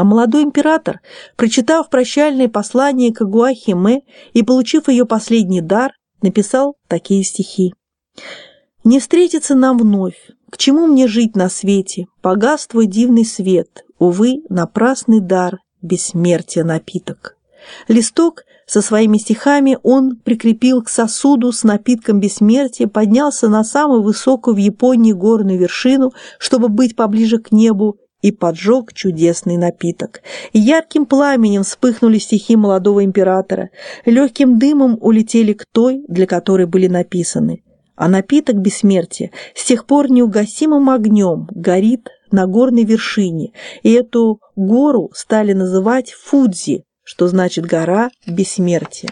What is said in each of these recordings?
А молодой император, прочитав прощальное послание к Агуахиме и получив ее последний дар, написал такие стихи. «Не встретиться нам вновь, к чему мне жить на свете, погас твой дивный свет, увы, напрасный дар, бессмертия напиток». Листок со своими стихами он прикрепил к сосуду с напитком бессмертия, поднялся на самую высокую в Японии горную вершину, чтобы быть поближе к небу, и поджег чудесный напиток. Ярким пламенем вспыхнули стихи молодого императора, легким дымом улетели к той, для которой были написаны. А напиток бессмертия с тех пор неугасимым огнем горит на горной вершине, и эту гору стали называть Фудзи, что значит «гора бессмертия».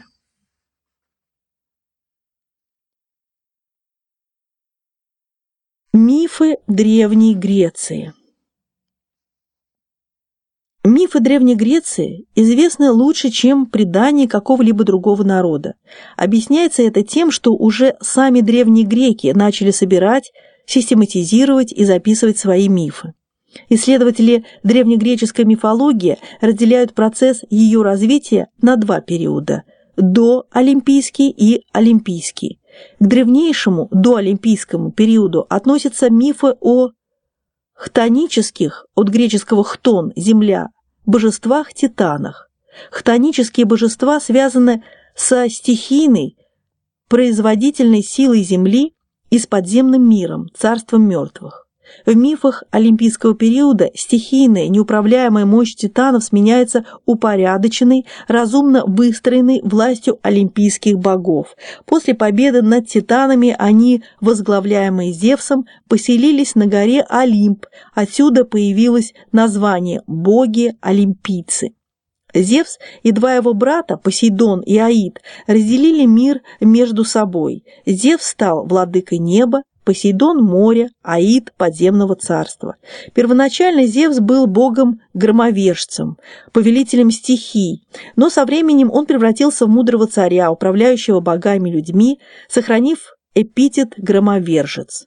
Мифы Древней Греции Мифы Древней Греции известны лучше, чем предания какого-либо другого народа. Объясняется это тем, что уже сами древние греки начали собирать, систематизировать и записывать свои мифы. Исследователи древнегреческой мифологии разделяют процесс ее развития на два периода – доолимпийский и олимпийский. К древнейшему доолимпийскому периоду относятся мифы о хтонических, от греческого «хтон» – земля, божествах-титанах. Хтонические божества связаны со стихийной, производительной силой Земли и с подземным миром, царством мертвых. В мифах олимпийского периода стихийная, неуправляемая мощь титанов сменяется упорядоченной, разумно выстроенной властью олимпийских богов. После победы над титанами они, возглавляемые Зевсом, поселились на горе Олимп, отсюда появилось название «боги-олимпийцы». Зевс и два его брата, Посейдон и Аид, разделили мир между собой. Зевс стал владыкой неба, Посейдон – море, Аид – подземного царства. Первоначально Зевс был богом-громовержцем, повелителем стихий, но со временем он превратился в мудрого царя, управляющего богами людьми, сохранив эпитет «громовержец».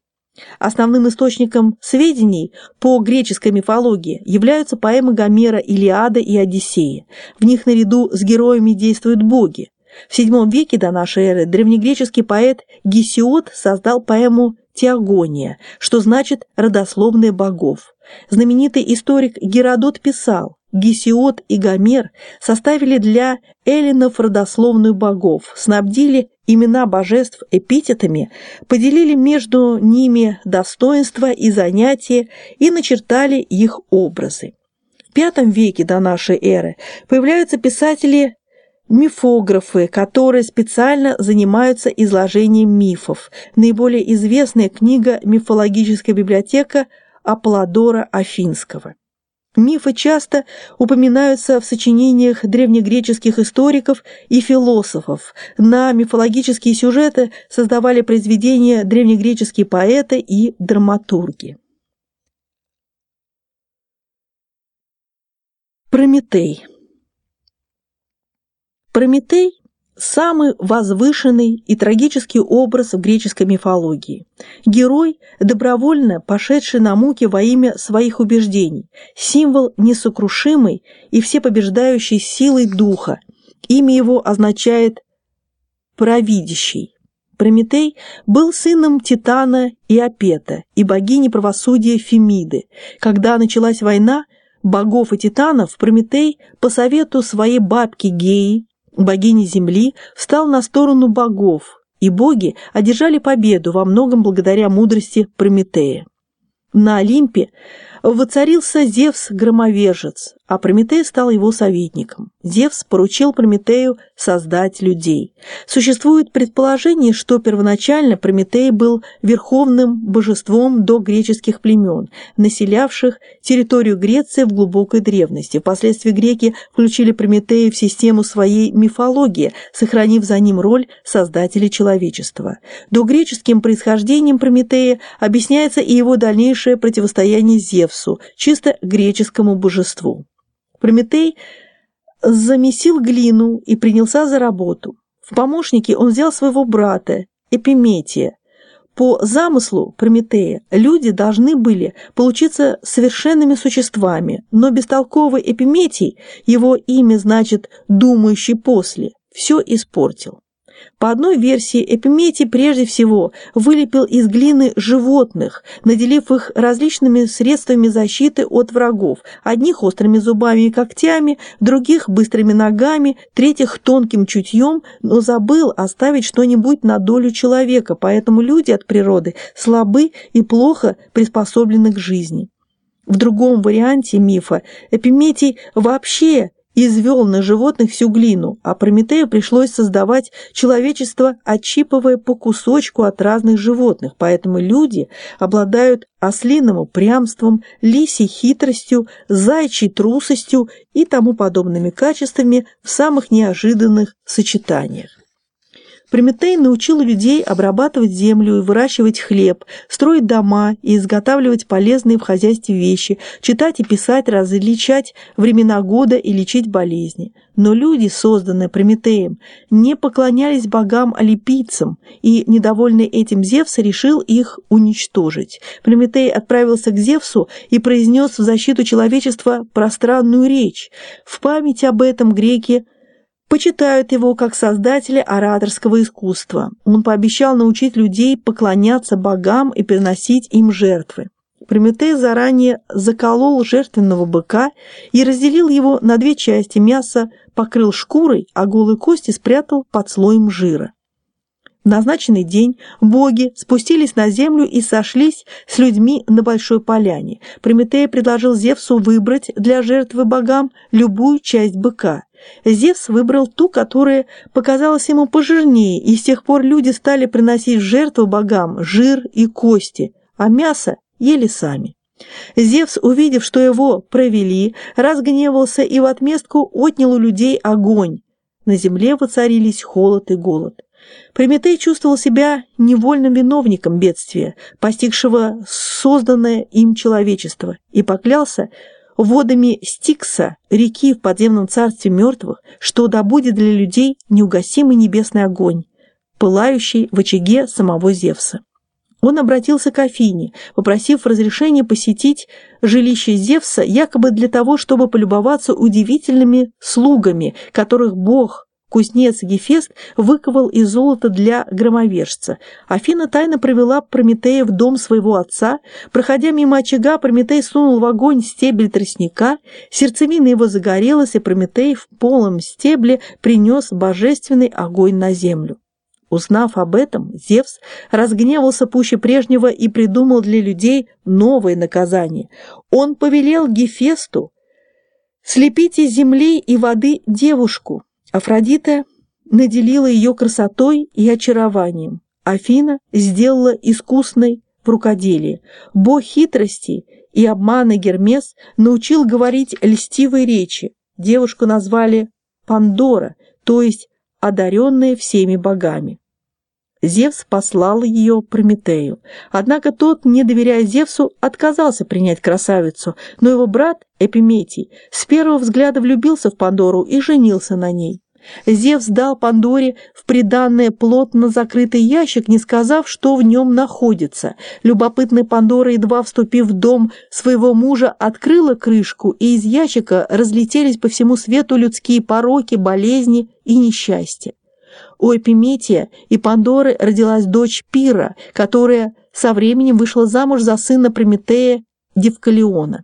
Основным источником сведений по греческой мифологии являются поэмы Гомера «Илиада» и «Одиссея». В них наряду с героями действуют боги. В VII веке до нашей эры древнегреческий поэт Гесиод создал поэму теогония, что значит родословные богов. Знаменитый историк Геродот писал, Гесиод и Гомер составили для эллинов родословную богов, снабдили имена божеств эпитетами, поделили между ними достоинства и занятия и начертали их образы. В V веке до нашей эры появляются писатели мифографы, которые специально занимаются изложением мифов. Наиболее известная книга «Мифологическая библиотека» Аполлодора Афинского. Мифы часто упоминаются в сочинениях древнегреческих историков и философов. На мифологические сюжеты создавали произведения древнегреческие поэты и драматурги. Прометей Прометей – самый возвышенный и трагический образ в греческой мифологии. Герой, добровольно пошедший на муки во имя своих убеждений, символ несокрушимой и всепобеждающей силы духа. Имя его означает «провидящий». Прометей был сыном Титана и Апета и богини правосудия Фемиды. Когда началась война, богов и титанов Прометей по совету своей бабки Геи богини Земли, встал на сторону богов, и боги одержали победу во многом благодаря мудрости Прометея. На Олимпе воцарился Зевс-громовержец, а Прометей стал его советником. Зевс поручил Прометею создать людей. Существует предположение, что первоначально Прометей был верховным божеством до греческих племен, населявших территорию Греции в глубокой древности. Впоследствии греки включили Прометея в систему своей мифологии, сохранив за ним роль создателя человечества. До греческим происхождением Прометея объясняется и его дальнейшее противостояние Зевсу, чисто греческому божеству. Прометей замесил глину и принялся за работу. В помощники он взял своего брата, Эпиметия. По замыслу Прометея люди должны были получиться совершенными существами, но бестолковый Эпиметий, его имя значит «думающий после», все испортил. По одной версии, Эпиметий прежде всего вылепил из глины животных, наделив их различными средствами защиты от врагов, одних острыми зубами и когтями, других быстрыми ногами, третьих тонким чутьем, но забыл оставить что-нибудь на долю человека, поэтому люди от природы слабы и плохо приспособлены к жизни. В другом варианте мифа Эпиметий вообще извел на животных всю глину, а Прометею пришлось создавать человечество, отщипывая по кусочку от разных животных, поэтому люди обладают ослиным упрямством, лисей хитростью, зайчей трусостью и тому подобными качествами в самых неожиданных сочетаниях. Прометей научил людей обрабатывать землю и выращивать хлеб, строить дома и изготавливать полезные в хозяйстве вещи, читать и писать, различать времена года и лечить болезни. Но люди, созданные Прометеем, не поклонялись богам-олимпийцам, и, недовольный этим Зевс, решил их уничтожить. Прометей отправился к Зевсу и произнес в защиту человечества пространную речь. В память об этом греки почитают его как создателя ораторского искусства. Он пообещал научить людей поклоняться богам и приносить им жертвы. Прометей заранее заколол жертвенного быка и разделил его на две части. Мясо покрыл шкурой, а голые кости спрятал под слоем жира. В назначенный день боги спустились на землю и сошлись с людьми на большой поляне. Прометей предложил Зевсу выбрать для жертвы богам любую часть быка. Зевс выбрал ту, которая показалась ему пожирнее, и с тех пор люди стали приносить жертву богам жир и кости, а мясо ели сами. Зевс, увидев, что его провели, разгневался и в отместку отнял у людей огонь. На земле воцарились холод и голод. Прометей чувствовал себя невольным виновником бедствия, постигшего созданное им человечество, и поклялся, водами Стикса, реки в подземном царстве мертвых, что добудет для людей неугасимый небесный огонь, пылающий в очаге самого Зевса. Он обратился к Афине, попросив разрешения посетить жилище Зевса якобы для того, чтобы полюбоваться удивительными слугами, которых бог Кузнец Гефест выковал из золота для громовержца. Афина тайно провела Прометея в дом своего отца. Проходя мимо очага, Прометей сунул в огонь стебель тростника, сердцевина его загорелась, и Прометей в полом стебле принес божественный огонь на землю. Узнав об этом, Зевс разгневался пуще прежнего и придумал для людей новое наказание. Он повелел Гефесту слепить из земли и воды девушку, Афродита наделила ее красотой и очарованием. Афина сделала искусной в рукоделии. Бог хитрости и обмана Гермес научил говорить льстивые речи. Девушку назвали Пандора, то есть одаренная всеми богами. Зевс послал ее Прометею. Однако тот, не доверяя Зевсу, отказался принять красавицу, но его брат Эпиметий с первого взгляда влюбился в Пандору и женился на ней. Зевс дал Пандоре в приданное плотно закрытый ящик, не сказав, что в нем находится. Любопытная Пандора, едва вступив в дом своего мужа, открыла крышку, и из ящика разлетелись по всему свету людские пороки, болезни и несчастья. У Эпиметия и Пандоры родилась дочь Пира, которая со временем вышла замуж за сына Прометея Девкалиона.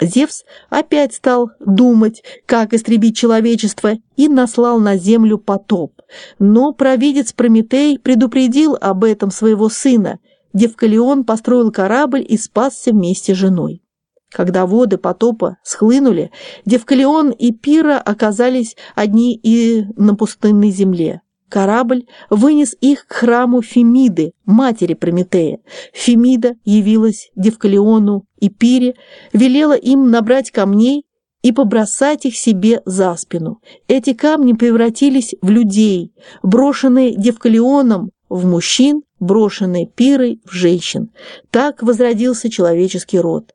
Зевс опять стал думать, как истребить человечество, и наслал на землю потоп. Но провидец Прометей предупредил об этом своего сына. Девкалион построил корабль и спасся вместе с женой. Когда воды потопа схлынули, Девкалион и Пира оказались одни и на пустынной земле. Корабль вынес их к храму Фемиды, матери Прометея. Фемида явилась Девкалиону и Пире, велела им набрать камней и побросать их себе за спину. Эти камни превратились в людей, брошенные Девкалионом в мужчин, брошенные Пирой в женщин. Так возродился человеческий род.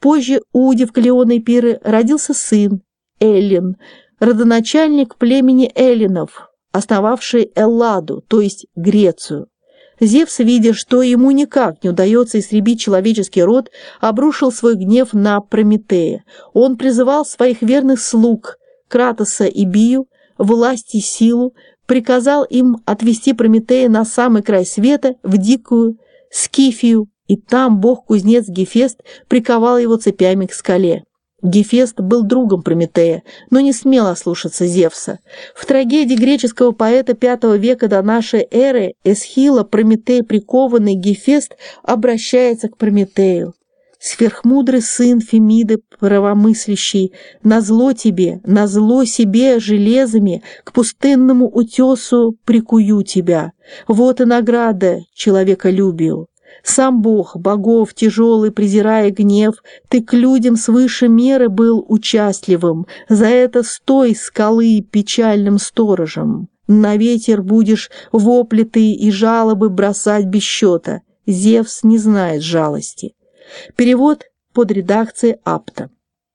Позже у Девкалиона и Пиры родился сын, Эллин, родоначальник племени Эллинов, основавший Элладу, то есть Грецию. Зевс, видя, что ему никак не удается истребить человеческий род, обрушил свой гнев на Прометея. Он призывал своих верных слуг Кратоса и Бию, власть и силу, приказал им отвести Прометея на самый край света, в дикую Скифию, и там бог-кузнец Гефест приковал его цепями к скале. Гефест был другом Прометея, но не смел ослушаться Зевса. В трагедии греческого поэта V века до нашей эры Эсхила Прометей прикованный Гефест обращается к Прометею. Сверхмудрый сын Фемиды правомыслящий, назло тебе, назло себе железами, к пустынному утесу прикую тебя. Вот и награда человеколюбию. Сам Бог, богов тяжелый, презирая гнев, ты к людям свыше меры был участливым, за это стой скалы печальным сторожем. На ветер будешь вопли ты и жалобы бросать без счета. Зевс не знает жалости. Перевод под редакцией Апта.